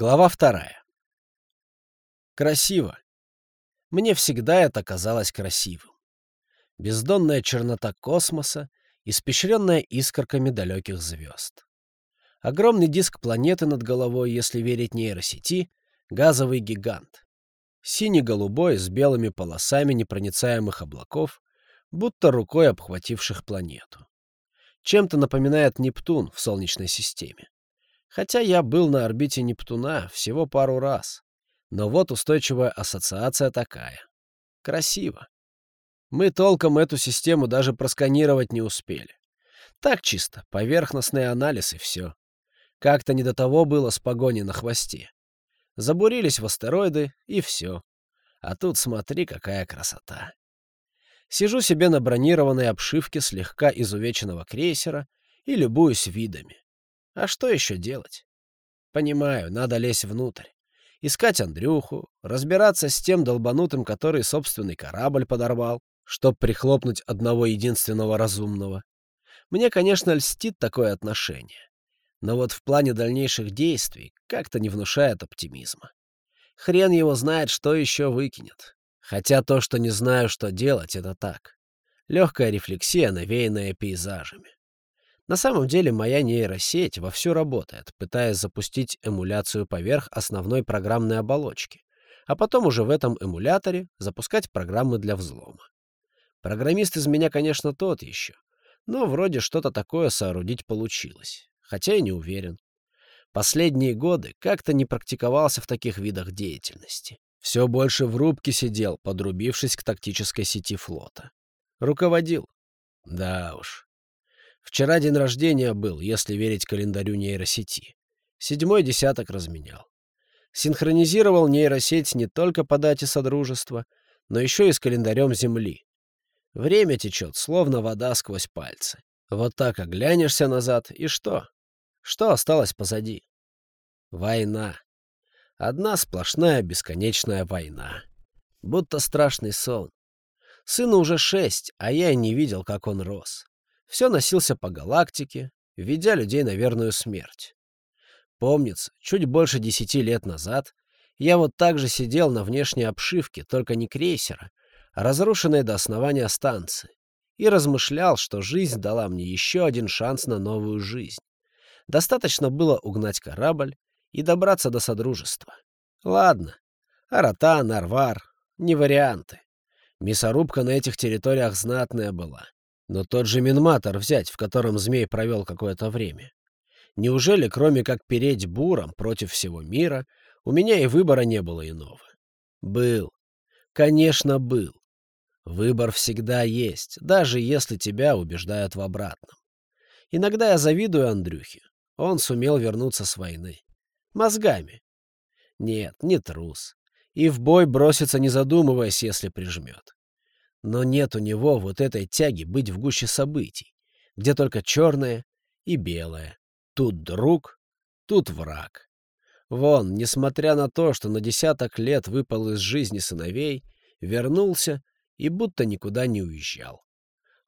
Глава вторая. Красиво. Мне всегда это казалось красивым. Бездонная чернота космоса, испещренная искорками далеких звезд. Огромный диск планеты над головой, если верить нейросети, газовый гигант. Синий-голубой с белыми полосами непроницаемых облаков, будто рукой обхвативших планету. Чем-то напоминает Нептун в Солнечной системе. Хотя я был на орбите Нептуна всего пару раз. Но вот устойчивая ассоциация такая. Красиво. Мы толком эту систему даже просканировать не успели. Так чисто, поверхностный анализ и все. Как-то не до того было с погоней на хвосте. Забурились в астероиды, и все. А тут смотри, какая красота. Сижу себе на бронированной обшивке слегка изувеченного крейсера и любуюсь видами. А что еще делать? Понимаю, надо лезть внутрь. Искать Андрюху, разбираться с тем долбанутым, который собственный корабль подорвал, чтоб прихлопнуть одного единственного разумного. Мне, конечно, льстит такое отношение. Но вот в плане дальнейших действий как-то не внушает оптимизма. Хрен его знает, что еще выкинет. Хотя то, что не знаю, что делать, это так. Легкая рефлексия, навеянная пейзажами. На самом деле моя нейросеть вовсю работает, пытаясь запустить эмуляцию поверх основной программной оболочки, а потом уже в этом эмуляторе запускать программы для взлома. Программист из меня, конечно, тот еще, но вроде что-то такое соорудить получилось, хотя и не уверен. Последние годы как-то не практиковался в таких видах деятельности. Все больше в рубке сидел, подрубившись к тактической сети флота. Руководил. Да уж, Вчера день рождения был, если верить календарю нейросети. Седьмой десяток разменял. Синхронизировал нейросеть не только по дате Содружества, но еще и с календарем Земли. Время течет, словно вода сквозь пальцы. Вот так оглянешься назад, и что? Что осталось позади? Война. Одна сплошная бесконечная война. Будто страшный сон. Сыну уже шесть, а я и не видел, как он рос все носился по галактике, ведя людей на верную смерть. Помнится, чуть больше десяти лет назад я вот так же сидел на внешней обшивке, только не крейсера, а разрушенной до основания станции, и размышлял, что жизнь дала мне еще один шанс на новую жизнь. Достаточно было угнать корабль и добраться до Содружества. Ладно, Арата, Нарвар — не варианты. Мясорубка на этих территориях знатная была. Но тот же Минматор взять, в котором змей провел какое-то время. Неужели, кроме как переть буром против всего мира, у меня и выбора не было иного? Был. Конечно, был. Выбор всегда есть, даже если тебя убеждают в обратном. Иногда я завидую Андрюхе. Он сумел вернуться с войны. Мозгами. Нет, не трус. И в бой бросится, не задумываясь, если прижмет. Но нет у него вот этой тяги быть в гуще событий, где только черное и белое. Тут друг, тут враг. Вон, несмотря на то, что на десяток лет выпал из жизни сыновей, вернулся и будто никуда не уезжал.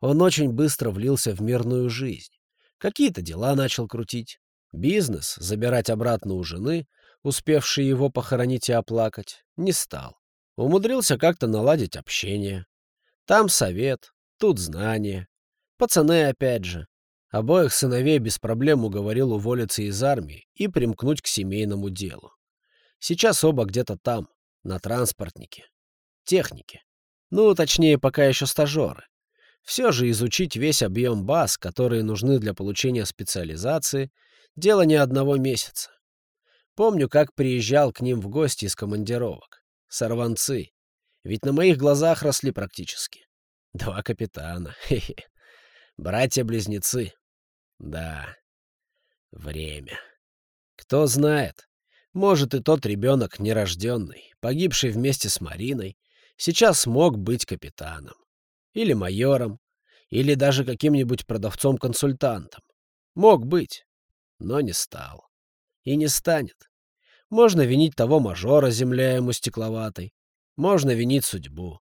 Он очень быстро влился в мирную жизнь. Какие-то дела начал крутить. Бизнес, забирать обратно у жены, успевший его похоронить и оплакать, не стал. Умудрился как-то наладить общение. Там совет, тут знания. Пацаны опять же. Обоих сыновей без проблем уговорил уволиться из армии и примкнуть к семейному делу. Сейчас оба где-то там, на транспортнике. Технике. Ну, точнее, пока еще стажеры. Все же изучить весь объем баз, которые нужны для получения специализации, дело не одного месяца. Помню, как приезжал к ним в гости из командировок. Сорванцы. Ведь на моих глазах росли практически. Два капитана. Братья-близнецы. Да. Время. Кто знает. Может, и тот ребенок нерожденный, погибший вместе с Мариной, сейчас смог быть капитаном. Или майором. Или даже каким-нибудь продавцом-консультантом. Мог быть, но не стал. И не станет. Можно винить того мажора, земля ему стекловатой, можно винить судьбу.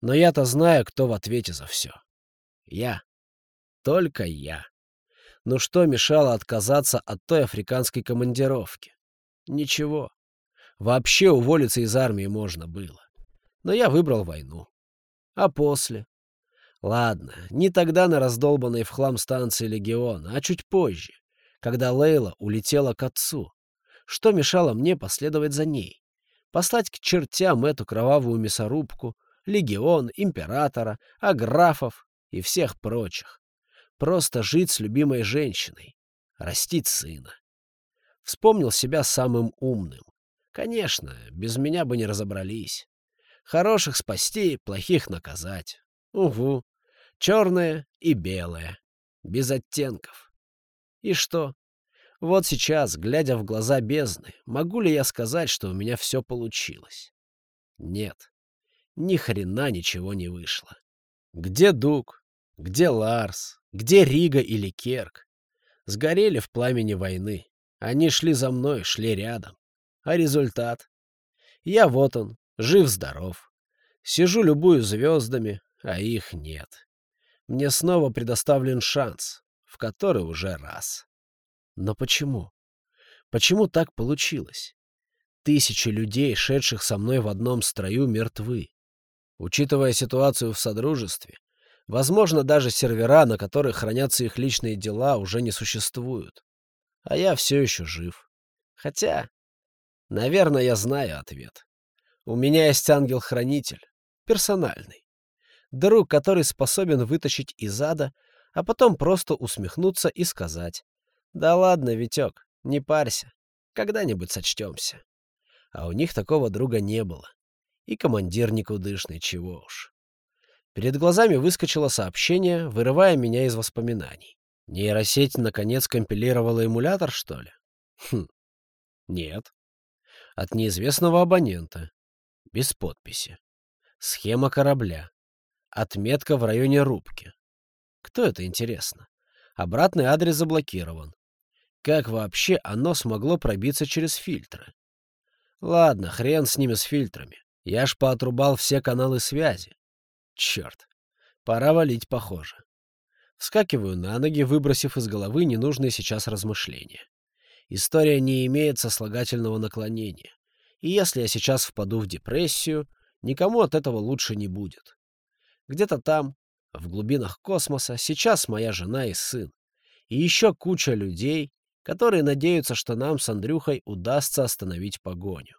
Но я-то знаю, кто в ответе за все. Я. Только я. Ну что мешало отказаться от той африканской командировки? Ничего. Вообще уволиться из армии можно было. Но я выбрал войну. А после? Ладно, не тогда на раздолбанной в хлам станции Легиона, а чуть позже, когда Лейла улетела к отцу. Что мешало мне последовать за ней? Послать к чертям эту кровавую мясорубку, легион, императора, аграфов и всех прочих. Просто жить с любимой женщиной, растить сына. Вспомнил себя самым умным. Конечно, без меня бы не разобрались. Хороших спасти, плохих наказать. Угу. Черное и белое. Без оттенков. И что? Вот сейчас, глядя в глаза бездны, могу ли я сказать, что у меня все получилось? Нет. Ни хрена ничего не вышло. Где Дуг? Где Ларс? Где Рига или Керк? Сгорели в пламени войны. Они шли за мной, шли рядом. А результат? Я вот он, жив-здоров. Сижу, любую звездами, а их нет. Мне снова предоставлен шанс, в который уже раз. Но почему? Почему так получилось? Тысячи людей, шедших со мной в одном строю, мертвы. Учитывая ситуацию в Содружестве, возможно, даже сервера, на которых хранятся их личные дела, уже не существуют. А я все еще жив. Хотя, наверное, я знаю ответ. У меня есть ангел-хранитель, персональный. Друг, который способен вытащить из ада, а потом просто усмехнуться и сказать да ладно, Витек, не парься. Когда-нибудь сочтемся. А у них такого друга не было. И командир никудышный, чего уж. Перед глазами выскочило сообщение, вырывая меня из воспоминаний. Нейросеть наконец компилировала эмулятор, что ли? Хм. Нет. От неизвестного абонента. Без подписи. Схема корабля. Отметка в районе рубки. Кто это, интересно? Обратный адрес заблокирован. Как вообще оно смогло пробиться через фильтры? Ладно, хрен с ними с фильтрами. Я ж поотрубал все каналы связи. Черт, пора валить, похоже. Вскакиваю на ноги, выбросив из головы ненужные сейчас размышления. История не имеет сослагательного наклонения. И если я сейчас впаду в депрессию, никому от этого лучше не будет. Где-то там, в глубинах космоса, сейчас моя жена и сын. И еще куча людей, которые надеются, что нам с Андрюхой удастся остановить погоню.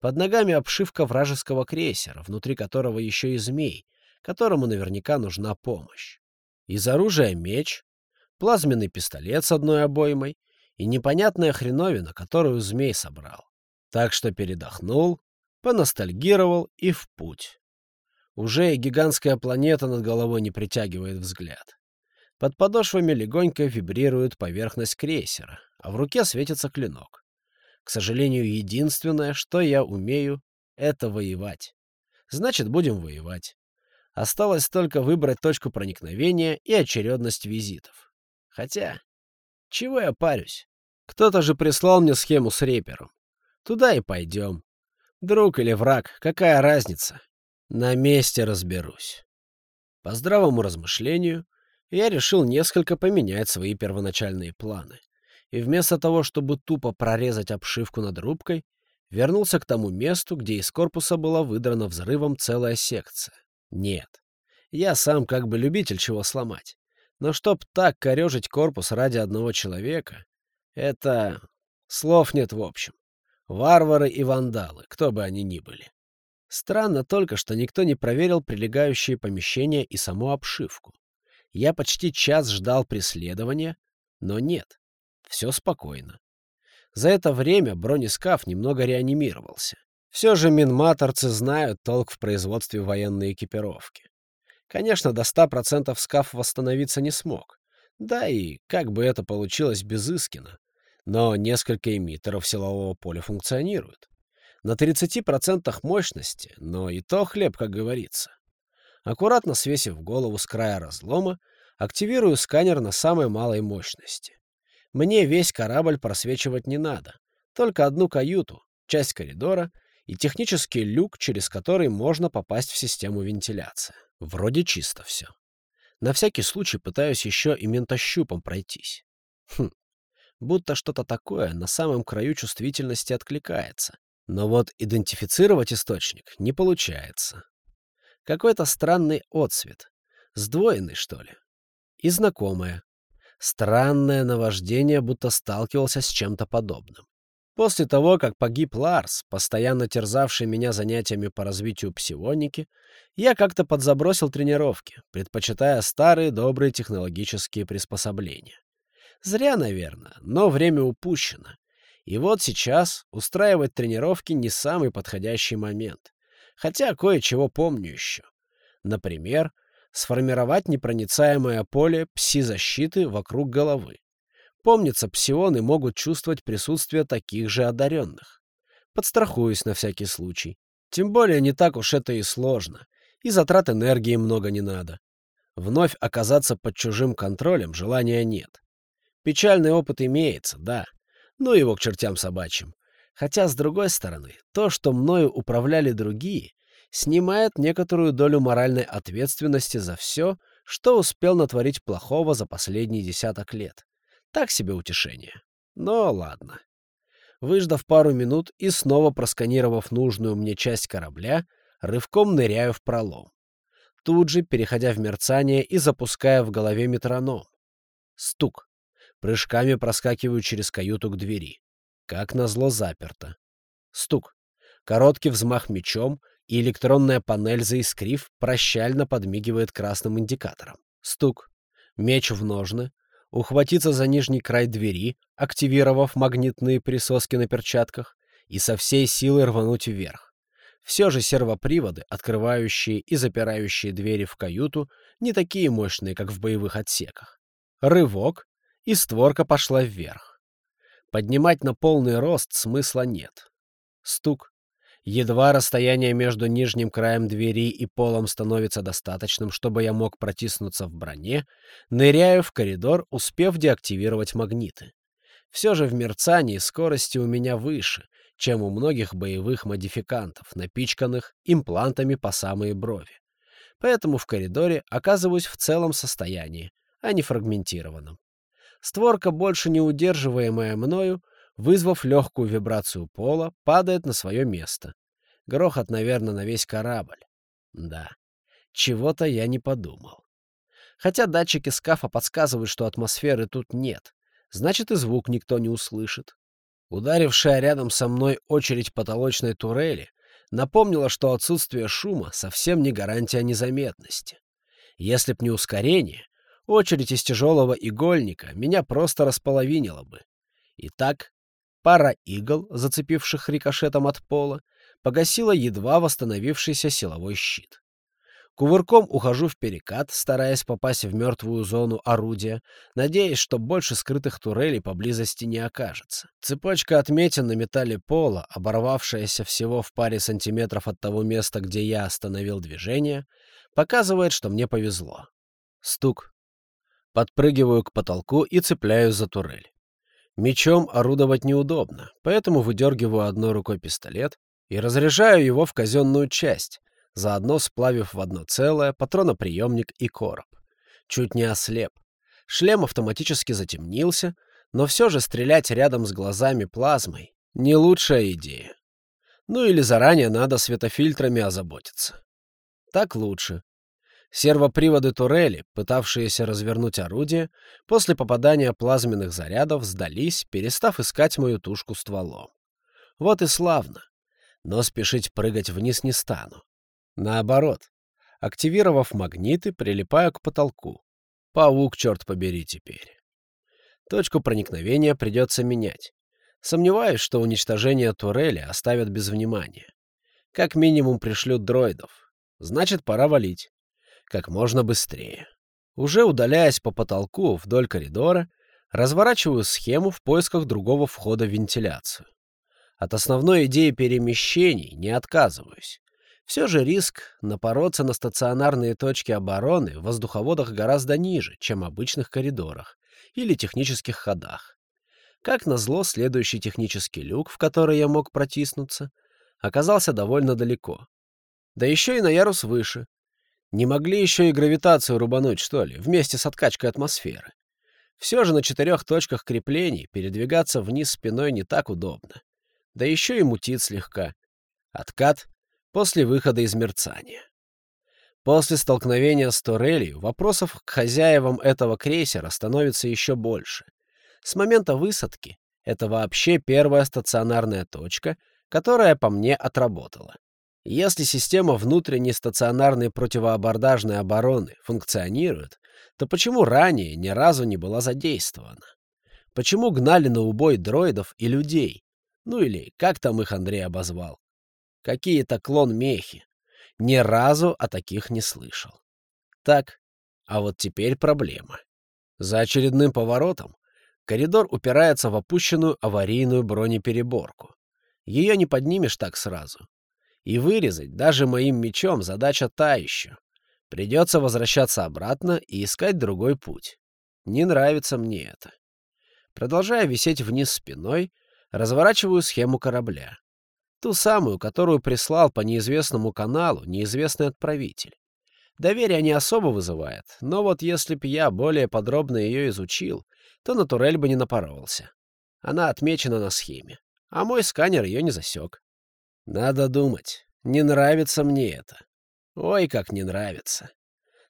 Под ногами обшивка вражеского крейсера, внутри которого еще и змей, которому наверняка нужна помощь. Из оружия меч, плазменный пистолет с одной обоймой и непонятная хреновина, которую змей собрал. Так что передохнул, поностальгировал и в путь. Уже и гигантская планета над головой не притягивает взгляд. Под подошвами легонько вибрирует поверхность крейсера, а в руке светится клинок. К сожалению, единственное, что я умею, — это воевать. Значит, будем воевать. Осталось только выбрать точку проникновения и очередность визитов. Хотя, чего я парюсь? Кто-то же прислал мне схему с репером. Туда и пойдем. Друг или враг, какая разница? На месте разберусь. По здравому размышлению, я решил несколько поменять свои первоначальные планы. И вместо того, чтобы тупо прорезать обшивку над рубкой, вернулся к тому месту, где из корпуса была выдрана взрывом целая секция. Нет. Я сам как бы любитель чего сломать. Но чтоб так корежить корпус ради одного человека, это... Слов нет в общем. Варвары и вандалы, кто бы они ни были. Странно только, что никто не проверил прилегающие помещения и саму обшивку. Я почти час ждал преследования, но нет. Все спокойно. За это время бронескаф немного реанимировался. Все же минматорцы знают толк в производстве военной экипировки. Конечно, до 100% скаф восстановиться не смог. Да и как бы это получилось без Искина. Но несколько эмиттеров силового поля функционируют. На 30% мощности, но и то хлеб, как говорится. Аккуратно свесив голову с края разлома, активирую сканер на самой малой мощности. Мне весь корабль просвечивать не надо. Только одну каюту, часть коридора и технический люк, через который можно попасть в систему вентиляции. Вроде чисто все. На всякий случай пытаюсь еще и ментощупом пройтись. Хм. будто что-то такое на самом краю чувствительности откликается. Но вот идентифицировать источник не получается. Какой-то странный отсвет. Сдвоенный, что ли. И знакомое. Странное наваждение, будто сталкивался с чем-то подобным. После того, как погиб Ларс, постоянно терзавший меня занятиями по развитию псионики, я как-то подзабросил тренировки, предпочитая старые добрые технологические приспособления. Зря, наверное, но время упущено. И вот сейчас устраивать тренировки не самый подходящий момент. Хотя кое-чего помню еще. Например, сформировать непроницаемое поле пси-защиты вокруг головы. Помнится, псионы могут чувствовать присутствие таких же одаренных. Подстрахуюсь на всякий случай. Тем более не так уж это и сложно, и затрат энергии много не надо. Вновь оказаться под чужим контролем желания нет. Печальный опыт имеется, да, но его к чертям собачьим. Хотя, с другой стороны, то, что мною управляли другие, снимает некоторую долю моральной ответственности за все, что успел натворить плохого за последние десяток лет. Так себе утешение. Но ладно. Выждав пару минут и снова просканировав нужную мне часть корабля, рывком ныряю в пролом. Тут же, переходя в мерцание и запуская в голове метроном. Стук. Прыжками проскакиваю через каюту к двери. Как назло заперто. Стук. Короткий взмах мечом, и электронная панель, заискрив, прощально подмигивает красным индикатором. Стук. Меч в ножны, ухватиться за нижний край двери, активировав магнитные присоски на перчатках, и со всей силы рвануть вверх. Все же сервоприводы, открывающие и запирающие двери в каюту, не такие мощные, как в боевых отсеках. Рывок, и створка пошла вверх. Поднимать на полный рост смысла нет. Стук. Едва расстояние между нижним краем двери и полом становится достаточным, чтобы я мог протиснуться в броне, ныряю в коридор, успев деактивировать магниты. Все же в мерцании скорости у меня выше, чем у многих боевых модификантов, напичканных имплантами по самые брови. Поэтому в коридоре оказываюсь в целом состоянии, а не фрагментированном. Створка, больше не удерживаемая мною, вызвав легкую вибрацию пола, падает на свое место. Грохот, наверное, на весь корабль. Да, чего-то я не подумал. Хотя датчики скафа подсказывают, что атмосферы тут нет, значит и звук никто не услышит. Ударившая рядом со мной очередь потолочной турели напомнила, что отсутствие шума совсем не гарантия незаметности. Если б не ускорение, очередь из тяжелого игольника меня просто располовинила бы. Итак, Пара игл, зацепивших рикошетом от пола, погасила едва восстановившийся силовой щит. Кувырком ухожу в перекат, стараясь попасть в мертвую зону орудия, надеясь, что больше скрытых турелей поблизости не окажется. Цепочка отметин на металле пола, оборвавшаяся всего в паре сантиметров от того места, где я остановил движение, показывает, что мне повезло. Стук. Подпрыгиваю к потолку и цепляюсь за турель. Мечом орудовать неудобно, поэтому выдергиваю одной рукой пистолет и разряжаю его в казенную часть, заодно сплавив в одно целое патроноприемник и короб. Чуть не ослеп. Шлем автоматически затемнился, но все же стрелять рядом с глазами плазмой — не лучшая идея. Ну или заранее надо светофильтрами озаботиться. Так лучше. Сервоприводы турели, пытавшиеся развернуть орудие, после попадания плазменных зарядов сдались, перестав искать мою тушку стволом. Вот и славно. Но спешить прыгать вниз не стану. Наоборот, активировав магниты, прилипаю к потолку. Паук, черт побери, теперь. Точку проникновения придется менять. Сомневаюсь, что уничтожение турели оставят без внимания. Как минимум пришлют дроидов. Значит, пора валить как можно быстрее. Уже удаляясь по потолку вдоль коридора, разворачиваю схему в поисках другого входа в вентиляцию. От основной идеи перемещений не отказываюсь. Все же риск напороться на стационарные точки обороны в воздуховодах гораздо ниже, чем в обычных коридорах или технических ходах. Как назло, следующий технический люк, в который я мог протиснуться, оказался довольно далеко. Да еще и на ярус выше, не могли еще и гравитацию рубануть, что ли, вместе с откачкой атмосферы? Все же на четырех точках креплений передвигаться вниз спиной не так удобно. Да еще и мутит слегка. Откат после выхода из мерцания. После столкновения с Торелью вопросов к хозяевам этого крейсера становится еще больше. С момента высадки это вообще первая стационарная точка, которая по мне отработала. Если система внутренней стационарной противоабордажной обороны функционирует, то почему ранее ни разу не была задействована? Почему гнали на убой дроидов и людей? Ну или как там их Андрей обозвал? Какие-то клон-мехи. Ни разу о таких не слышал. Так, а вот теперь проблема. За очередным поворотом коридор упирается в опущенную аварийную бронепереборку. Ее не поднимешь так сразу. И вырезать даже моим мечом задача та еще. Придется возвращаться обратно и искать другой путь. Не нравится мне это. Продолжая висеть вниз спиной, разворачиваю схему корабля. Ту самую, которую прислал по неизвестному каналу неизвестный отправитель. Доверие не особо вызывает, но вот если б я более подробно ее изучил, то на турель бы не напоролся. Она отмечена на схеме, а мой сканер ее не засек. Надо думать, не нравится мне это. Ой, как не нравится.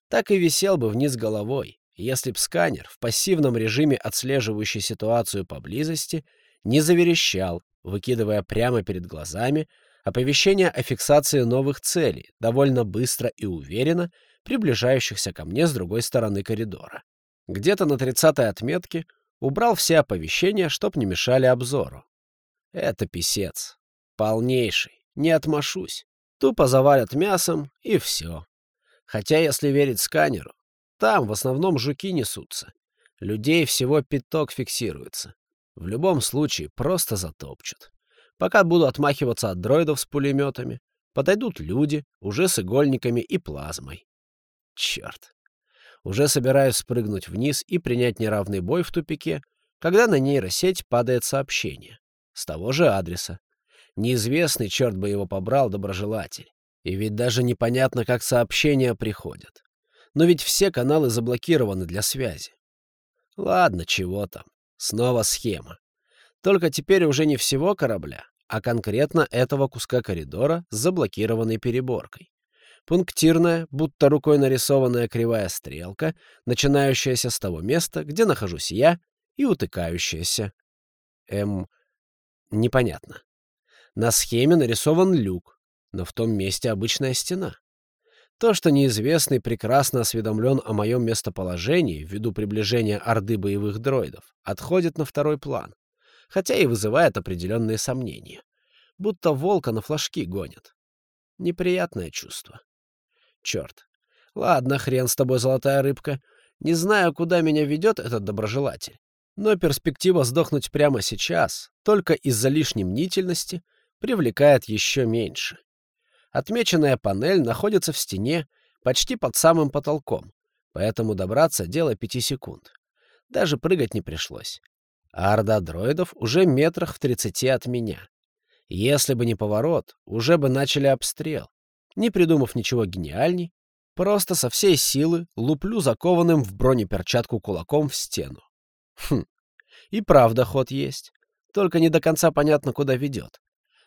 Так и висел бы вниз головой, если б сканер в пассивном режиме, отслеживающий ситуацию поблизости, не заверещал, выкидывая прямо перед глазами оповещение о фиксации новых целей, довольно быстро и уверенно приближающихся ко мне с другой стороны коридора. Где-то на тридцатой отметке убрал все оповещения, чтоб не мешали обзору. Это писец. Полнейший. Не отмашусь. Тупо завалят мясом, и все. Хотя, если верить сканеру, там в основном жуки несутся. Людей всего пяток фиксируется. В любом случае, просто затопчут. Пока буду отмахиваться от дроидов с пулеметами, подойдут люди, уже с игольниками и плазмой. Черт. Уже собираюсь спрыгнуть вниз и принять неравный бой в тупике, когда на нейросеть падает сообщение. С того же адреса. Неизвестный, черт бы его побрал, доброжелатель. И ведь даже непонятно, как сообщения приходят. Но ведь все каналы заблокированы для связи. Ладно, чего там. Снова схема. Только теперь уже не всего корабля, а конкретно этого куска коридора с заблокированной переборкой. Пунктирная, будто рукой нарисованная кривая стрелка, начинающаяся с того места, где нахожусь я, и утыкающаяся. Эм, непонятно. На схеме нарисован люк, но в том месте обычная стена. То, что неизвестный прекрасно осведомлен о моем местоположении ввиду приближения орды боевых дроидов, отходит на второй план, хотя и вызывает определенные сомнения. Будто волка на флажки гонят. Неприятное чувство. Черт. Ладно, хрен с тобой, золотая рыбка. Не знаю, куда меня ведет этот доброжелатель. Но перспектива сдохнуть прямо сейчас, только из-за лишней мнительности, привлекает еще меньше. Отмеченная панель находится в стене почти под самым потолком, поэтому добраться — дело пяти секунд. Даже прыгать не пришлось. А орда дроидов уже метрах в тридцати от меня. Если бы не поворот, уже бы начали обстрел. Не придумав ничего гениальней, просто со всей силы луплю закованным в бронеперчатку кулаком в стену. Хм, и правда ход есть. Только не до конца понятно, куда ведет.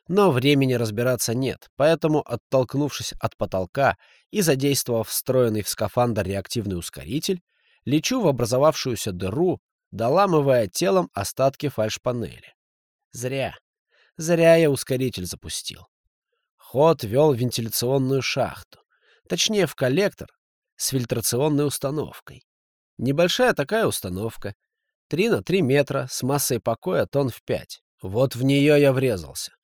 Но времени разбираться нет, поэтому, оттолкнувшись от потолка и задействовав встроенный в скафандр реактивный ускоритель, лечу в образовавшуюся дыру, доламывая телом остатки фальшпанели. Зря. Зря я ускоритель запустил. Ход вел в вентиляционную шахту. Точнее, в коллектор с фильтрационной установкой. Небольшая такая установка. 3 на 3 метра с массой покоя тонн в 5. Вот в нее я врезался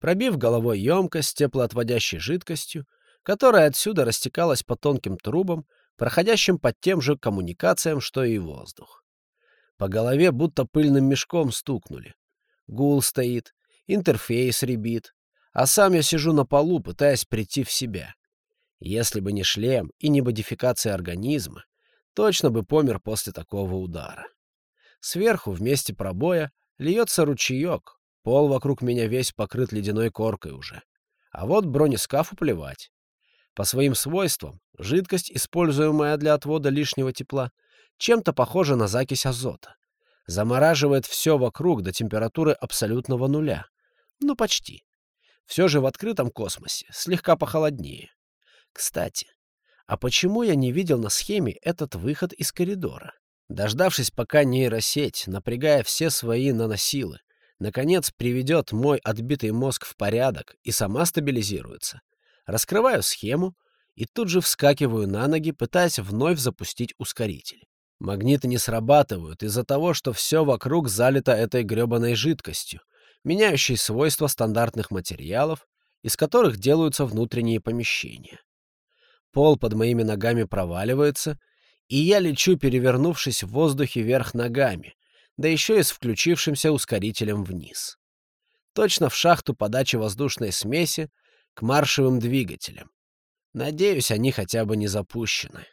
пробив головой емкость с теплоотводящей жидкостью, которая отсюда растекалась по тонким трубам, проходящим под тем же коммуникациям, что и воздух. По голове будто пыльным мешком стукнули. Гул стоит, интерфейс ребит, а сам я сижу на полу, пытаясь прийти в себя. Если бы не шлем и не модификация организма, точно бы помер после такого удара. Сверху, вместе пробоя, льется ручеек, Пол вокруг меня весь покрыт ледяной коркой уже. А вот бронескафу плевать. По своим свойствам, жидкость, используемая для отвода лишнего тепла, Чем-то похоже на закись азота. Замораживает все вокруг до температуры абсолютного нуля. Ну, почти. Все же в открытом космосе слегка похолоднее. Кстати, а почему я не видел на схеме этот выход из коридора? Дождавшись, пока нейросеть, напрягая все свои наносилы, наконец приведет мой отбитый мозг в порядок и сама стабилизируется, раскрываю схему и тут же вскакиваю на ноги, пытаясь вновь запустить ускоритель. Магниты не срабатывают из-за того, что все вокруг залито этой гребаной жидкостью, меняющей свойства стандартных материалов, из которых делаются внутренние помещения. Пол под моими ногами проваливается, и я лечу, перевернувшись в воздухе вверх ногами, да еще и с включившимся ускорителем вниз. Точно в шахту подачи воздушной смеси к маршевым двигателям. Надеюсь, они хотя бы не запущены.